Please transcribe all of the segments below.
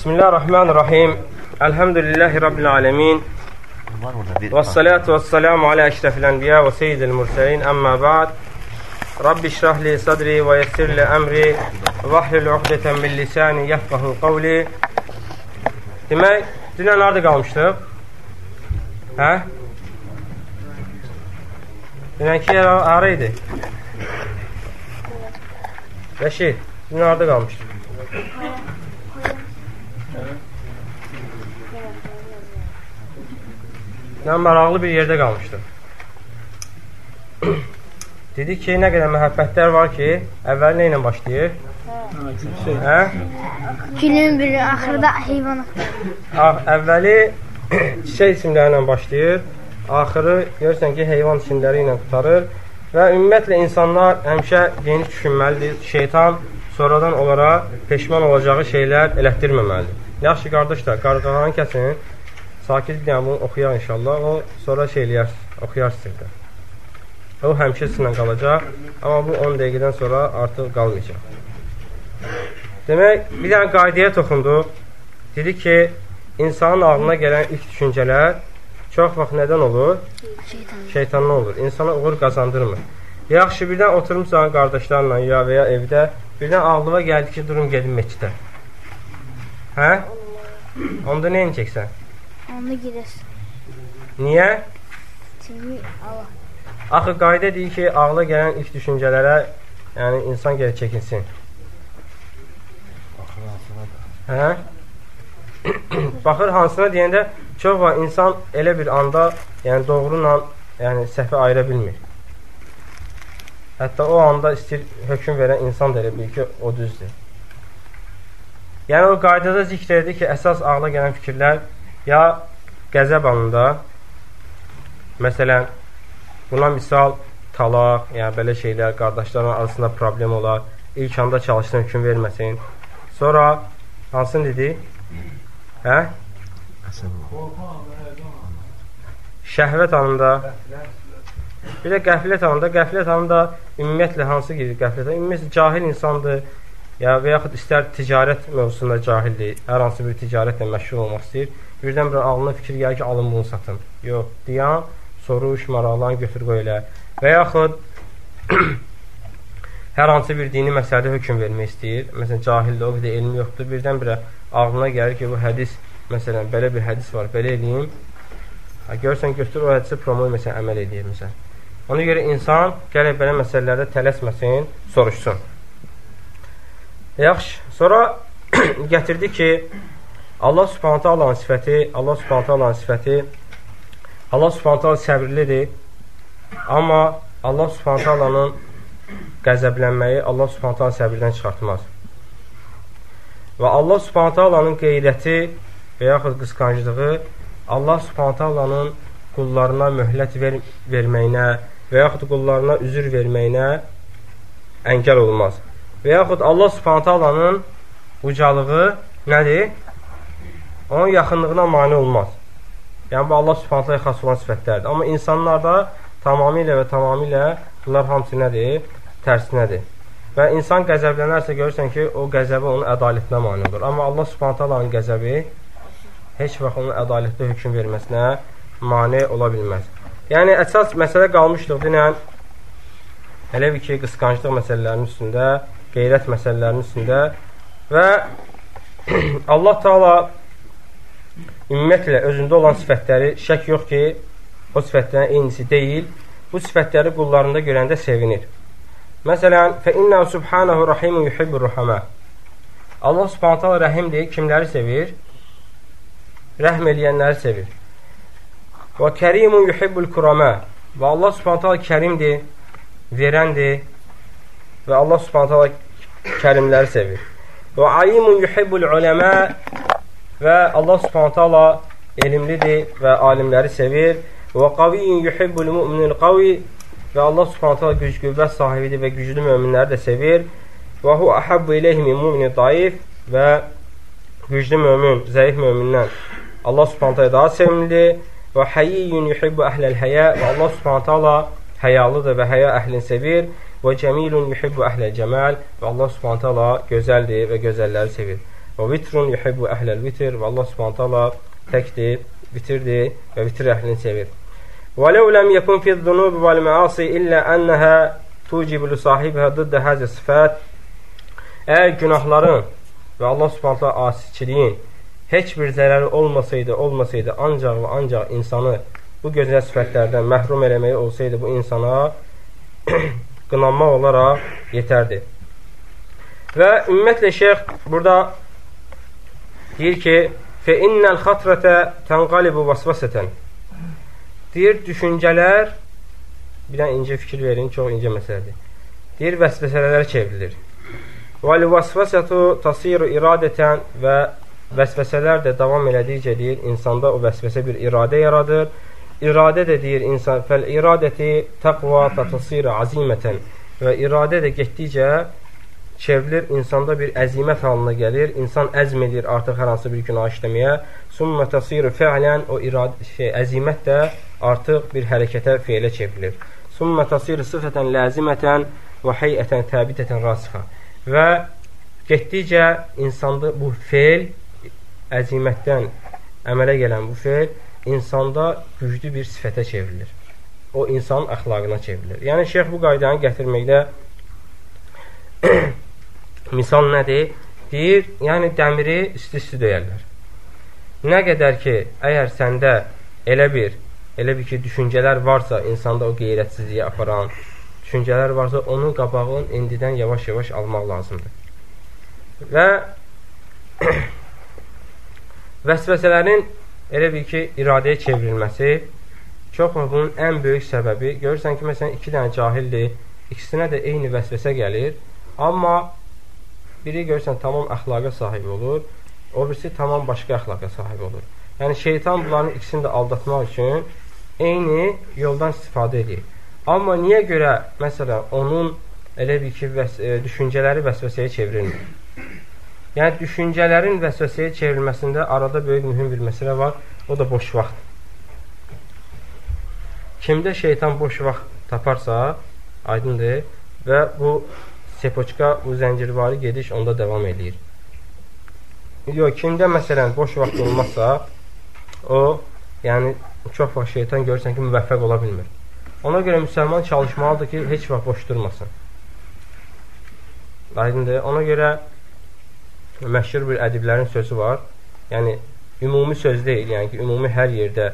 بسم الله الرحمن الرحيم الحمد لله رب العالمين والصلاة والسلام على أشرف الأنبياء وسيد المرسلين أما بعد رب اشرح لي صدري ويسر لي أمري واحلل عقدة من لساني يفقه قولي Demək, dünən harda qalmışdıq? ها Dünənki yer hara idi? Bəşir, dünən harda qalmışdıq? Mən maraqlı bir yerdə qalmışdım. Dedi ki, nə qədər məhəbbətlər var ki, əvvəl nə ilə başlayır? Hə? Günün biri, axırda heyvan əvvəli çiçək isimləri ilə başlayır, axırı görürsən ki, heyvan isimləri ilə qutarır və ümumiyyətlə insanlar həmişə yeni düşünməlidir. Şeytan sonradan onlara peşman olacağı şeylər elətdirməməlidir. Yaxşı qardaşlar, qarqağanı kəsin. Sakit bunu oxuyaq inşallah. O sonra şey eləyər, oxuyar sizdə. O həmişə sizinlə qalacaq, amma bu 10 dəqiqədən sonra artıq qalmayacaq. Demək, bir dənə qaydaya toxundu. Dedi ki, insanın ağlına gələn ilk düşüncələr çox vaxt nədən olur? Şeytan. Şeytandan olur. İnsana uğur qazandırmır. Yaxşı, birdən oturmuşsan qardaşlarla ya və ya evdə, birdən ağlıma gəldi ki, durum gedim meçidə. Hə? Onda nə edəcəksən? Onda girəsən. Niyə? Çünki Allah. Axı qayda deyir ki, ağla gələn ilk düşüncələrə yəni insan geri çəkinsin. Hə? Baxır hansına deyəndə çox var insan elə bir anda, yəni doğruyla yəni səhvi ayıra bilmir. Hətta o anda istəyir hökm verən insan da elə bilir ki, o düzdür. Yəni o qaydada zikr edir ki, əsas ağla gələn fikirlər ya qəzəb anında məsələn buna misal talaq, yəni belə şeylər qardaşların arasında problem olar. İlk anda çalışsın hökm verməsin. Sonra hansını dedi? Hə? Şəhvət anında Bir də qəflət anında, qəflət anında ümumiyyətlə hansı girir qəflətə? Ümumiyyətlə cahil insandır. Ya və yaxud istər ticarət mövzusunda cahildir, hər hansı bir ticarətlə məşğul olmaq istəyir. Birdən-birə ağlına fikir gəlir ki, alın bunu satın. Yox, dayan, soruş, maraqlan, götür qoy elə. Və yaxud hər hansı bir dini məsələdə hökm vermək istəyir. Məsələn, cahildir, o qədər elmi yoxdur. Birdən-birə ağlına gəlir ki, bu hədis, məsələn, belə bir hədis var, belə eləyim. Ha, görsən, götür o hədisi promoy, məsələn, əməl edir, məsələn. Ona görə insan gələk belə məsələlərdə tələsməsin, soruşsun. Yaxşı. Sonra gətirdi ki, Allah Subhanahu taalanın sifəti, Allah Subhanahu taalanın sifəti Allah Subhanahu taala səbirlidir. Amma Allah Subhanahu taalanın qəzəblənməyi Allah Subhanahu taala səbirdən çıxartmaz. Və Allah Subhanahu taalanın qeyrəti və yaxud qısqanclığı Allah Subhanahu taalanın qullarına möhlət ver verməyinə və yaxud qullarına üzür verməyinə əngəl olmaz. Və yaxud Allah subhanətə alanın ucalığı nədir? Onun yaxınlığına mani olmaz. Yəni, bu Allah subhanətə xas olan sifətlərdir. Amma insanlarda tamamilə və tamamilə bunlar hamısı nədir? Tərsinədir. Və insan qəzəblənərsə görürsən ki, o qəzəbi onun ədalətinə mani olur. Amma Allah subhanətə alanın qəzəbi heç vaxt onun ədalətli hökum verməsinə mani ola bilməz. Yəni, əsas məsələ qalmışdıq dinən, elə bir ki, qısqanclıq məsələlərinin üstündə qeyrət məsələlərinin üstündə və Allah Taala ümumiyyətlə özündə olan sifətləri şək yox ki, o sifətlərin eynisi deyil. Bu sifətləri qullarında görəndə sevinir. Məsələn, inna subhanahu rahimun yuhibbur ruhama. Allah Subhanahu taala rəhimdir, kimləri sevir? Rəhm eləyənləri sevir. Kərimun yuhibbul kurama. Və Allah Subhanahu taala kərimdir, verəndir, və Allah subhanətə kərimləri sevir. Alimun yuhibbul uləmə və Allah subhanətə elmlidir və alimləri sevir. Və qaviyyun yuhibbul müminul qavi və Allah subhanətə güc qüvvət sahibidir və güclü möminləri də sevir. Və hu ahabbu ileyhi min mümini daif və güclü mömin, zəif mömindən Allah subhanətə daha sevimlidir. Və həyiyyun yuhibbu əhləl həyə və Allah subhanətə həyalıdır və həya əhlini sevir. Və cəmilun yuhibbu əhlə cəmal və Allah subhanət hala gözəldir və gözəlləri sevir. Və vitrun yuhibbu əhləl vitr və Allah Subhanahu taala təkdir, vitirdir və vitr əhlini sevir. Və ləv ləm yekun fi zunub vəl məasi illə ənəhə tucibu li sahibhə dıddə həzə sifət Əgər günahların və Allah Subhanahu taala asiçiliyin heç bir zərəri olmasaydı, olmasaydı ancaq və ancaq insanı bu gözəl sifətlərdən məhrum eləməyi olsaydı bu insana qınanmaq olaraq yetərdi. Və ümumiyyətlə şeyx burada deyir ki, Fə innəl xatrətə tənqalibu vasvasətən Deyir, düşüncələr bir dənə incə fikir verin, çox incə məsələdir. Deyir, vəsvəsələrə çevrilir. Və vasvasətu tasiru iradətən və vəsvəsələr də davam elədikcə deyir, insanda o vəsvəsə bir iradə yaradır. İradə də deyir insan, fəl iradəti təqva tətasira azimətən və iradə də getdikcə çevrilir, insanda bir əzimət halına gəlir, insan əzm edir artıq hər hansı bir günah işləməyə. Summa tasiru fə'lən o iradə şey əzimət də artıq bir hərəkətə, fe'lə çevrilir. Summa tasiru sifətən lazimətən və heyətən təbitətən rasixə. Və getdikcə insanda bu fe'l əzimətdən əmələ gələn bu fe'l insanda güclü bir sifətə çevrilir. O insanın əxlaqına çevrilir. Yəni şeyx bu qaydanı gətirməkdə misal nədir? Deyir, yəni dəmiri isti-isti döyərlər. Nə qədər ki, əgər səndə elə bir, elə bir ki, düşüncələr varsa, insanda o qeyrətsizliyə aparan, düşüncələr varsa, onun qabağını indidən yavaş-yavaş almaq lazımdır. Və Vəsvəsələrin elə bir ki, iradəyə çevrilməsi çox bunun ən böyük səbəbi, görürsən ki, məsələn, iki dənə cahildir, ikisinə də eyni vəsvəsə gəlir, amma biri görürsən, tamam əxlaqa sahib olur, o birisi tamam başqa əxlaqa sahib olur. Yəni, şeytan bunların ikisini də aldatmaq üçün eyni yoldan istifadə edir. Amma niyə görə, məsələn, onun elə bir ki, vəs e, düşüncələri vəsvəsəyə çevrilmir? Yəni, düşüncələrin vəsvəsəyə çevrilməsində arada böyük mühüm bir məsələ var, o da boş vaxt. Kimdə şeytan boş vaxt taparsa, aydındır və bu sepoçka, bu zəncirvari gediş onda davam edir. Yox, kimdə məsələn boş vaxt olmazsa, o, yəni çox vaxt şeytan görürsən ki, müvəffəq ola bilmir. Ona görə müsəlman çalışmalıdır ki, heç vaxt boş durmasın. Aydındır. Ona görə məşhur bir ədiblərin sözü var. Yəni ümumi söz deyil, yəni ki, ümumi hər yerdə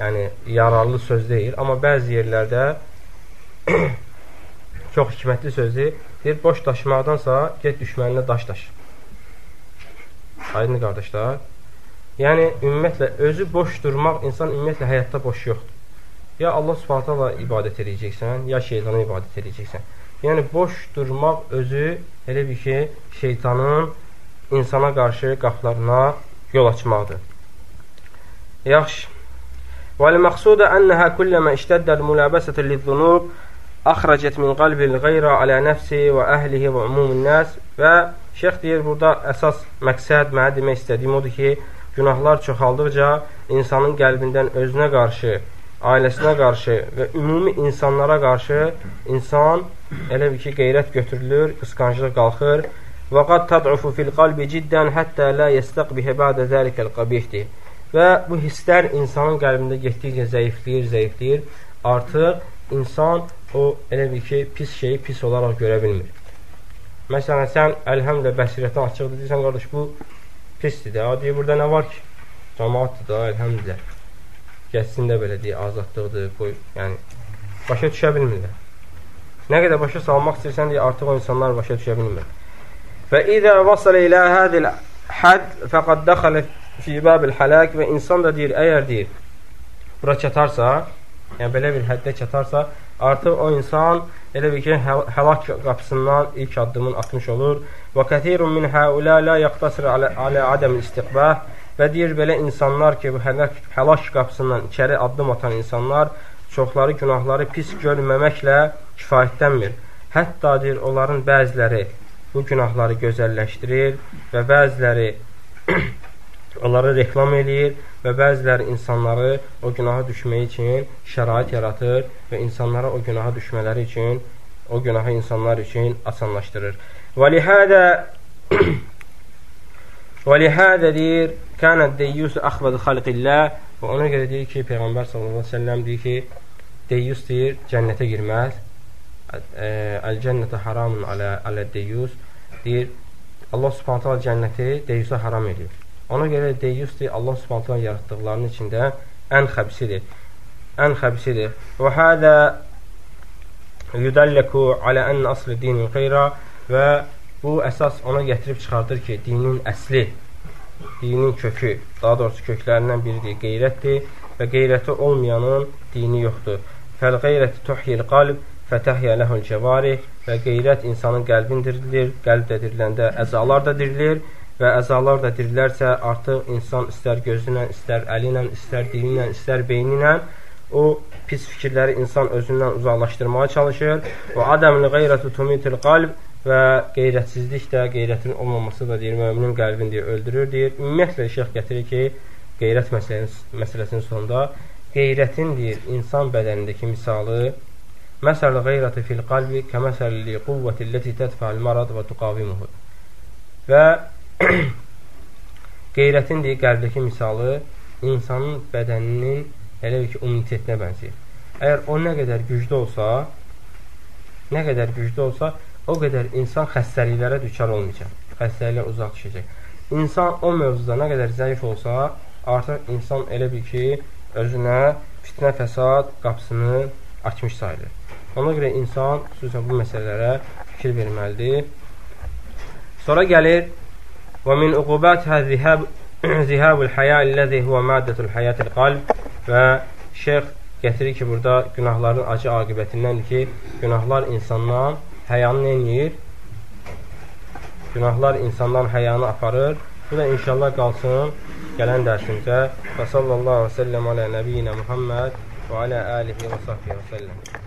yəni yararlı söz deyil, amma bəzi yerlərdə çox hikmətli sözdür. Deyir, boş daşımaqdansa, get düşməninə daş daş. Aydın qardaşlar. Yəni, ümumiyyətlə, özü boş durmaq, insan ümumiyyətlə həyatda boş yoxdur. Ya Allah subhanətələ ibadət edəcəksən, ya şeytana ibadət edəcəksən. Yəni, boş durmaq özü elə bir ki, şeytanın insana qarşı qaplarına yol açmaqdır. Yaxşı. Və l-məqsudə ənəhə kulləmə iştəddəl müləbəsətə lizzunub axracət min qalbil qeyra alə nəfsi və əhlihi və umumun nəs və şeyx deyir, burada əsas məqsəd mənə demək istədiyim odur ki, günahlar çoxaldıqca insanın qəlbindən özünə qarşı, ailəsinə qarşı və ümumi insanlara qarşı insan elə bir ki, qeyrət götürülür, qısqancılıq qalxır və qad tad'ufu fil qalbi ciddən həttə lə yəstəqbihə bədə zəlikəl qabihdir. Və bu hisslər insanın qəlbində getdikcə zəifləyir, zəifləyir. Artıq insan o elə bir ki, pis şeyi pis olaraq görə bilmir. Məsələn, sən əlhəmlə bəsirəti açıqdır, deyirsən, qardaş, bu pisdir də. Deyir, burada nə var ki? Cəmaatdır da, əlhəmlə. Gəlsin də belə deyir, azadlıqdır, qoy, yəni, başa düşə bilmirlər. Nə qədər başa salmaq istəyirsən, deyir, artıq o insanlar başa düşə bilmir. Və idə vasılə ilə hədil həd fəqad dəxələ fi bəbil hələk və insan da deyir, əgər deyir, bura çatarsa, yəni belə bir həddə çatarsa, artıq o insan elə bir ki, həlak qapısından ilk addımın atmış olur. Və kəthirun min həulə la yaqtasir alə, alə adəm istiqbah və deyir, belə insanlar ki, bu həlak, həlak qapısından içəri addım atan insanlar çoxları günahları pis görməməklə kifayətlənmir. Hətta deyir, onların bəziləri bu günahları gözəlləşdirir və bəziləri onları reklam eləyir və bəziləri insanları o günaha düşmək üçün şərait yaratır və insanlara o günaha düşmələri üçün o günahı insanlar üçün asanlaşdırır. Və lihədə Və lihədə deyir, kənəd deyyus əxvəd xalqillah və ona görə deyir ki, Peyğəmbər sallallahu əleyhi və səlləm deyir ki, deyyus deyir, cənnətə girməz. Əl-cənnətə haramun alə alə deyyus deyir, Allah Subhanahu taala cənnəti deyyusa haram edir. Ona görə deyir, Allah Subhanahu yaratdıqlarının içində ən xəbisidir. Ən xəbisidir. Və hədə yudalləku alə ən aslı dinin xeyra və bu əsas ona gətirib çıxardır ki, dinin əsli, dinin kökü, daha doğrusu köklərindən biridir, qeyrətdir və qeyrəti olmayanın dini yoxdur. Fəl qeyrəti tuhyil qalb fətəhyə ləhul cəvarih və qeyrət insanın qəlbin dirilir, qəlb də diriləndə əzalar da dirilir və əzalar da dirilərsə artıq insan istər gözü ilə, istər əli ilə, istər dili ilə, istər beyni ilə o pis fikirləri insan özündən uzaqlaşdırmağa çalışır. Və adəmül qeyrətu tumitul qalb və qeyrətsizlik də, qeyrətin olmaması da deyir, möminin qəlbini deyir, öldürür deyir. Ümumiyyətlə şeyx gətirir ki, qeyrət məsələsinin, sonunda qeyrətin deyir, insan bədənindəki misalı Məsəl qeyrəti fil qalbi kəməsəli quvvəti ləti tədfəl marad və tuqavimuhu. Və qeyrətin deyir, qəlbdəki misalı insanın bədəninin elə ki, immunitetinə bənzəyir. Əgər o nə qədər güclü olsa, nə qədər güclü olsa, o qədər insan xəstəliklərə düçar olmayacaq. Xəstəliklər uzaq düşəcək. İnsan o mövzuda nə qədər zəif olsa, artıq insan elə bir ki, özünə fitnə fəsad qapısını açmış sayılır. Ona görə insan xüsusən bu məsələlərə fikir verməlidir. Sonra gəlir min uqubətə zihab zihabul haya əlləzi huwa maddətul hayatil qalb və şeyx gətirir ki, burada günahların acı aqibətindəndir ki, günahlar insandan həyanı neyir? Günahlar insandan həyanı aparır. Bu da inşallah qalsın gələn dərsimizə. Və sallallahu aleyhi və səlləm alə nəbiyyinə Muhammed və alə alihi və sahbihi və səlləm.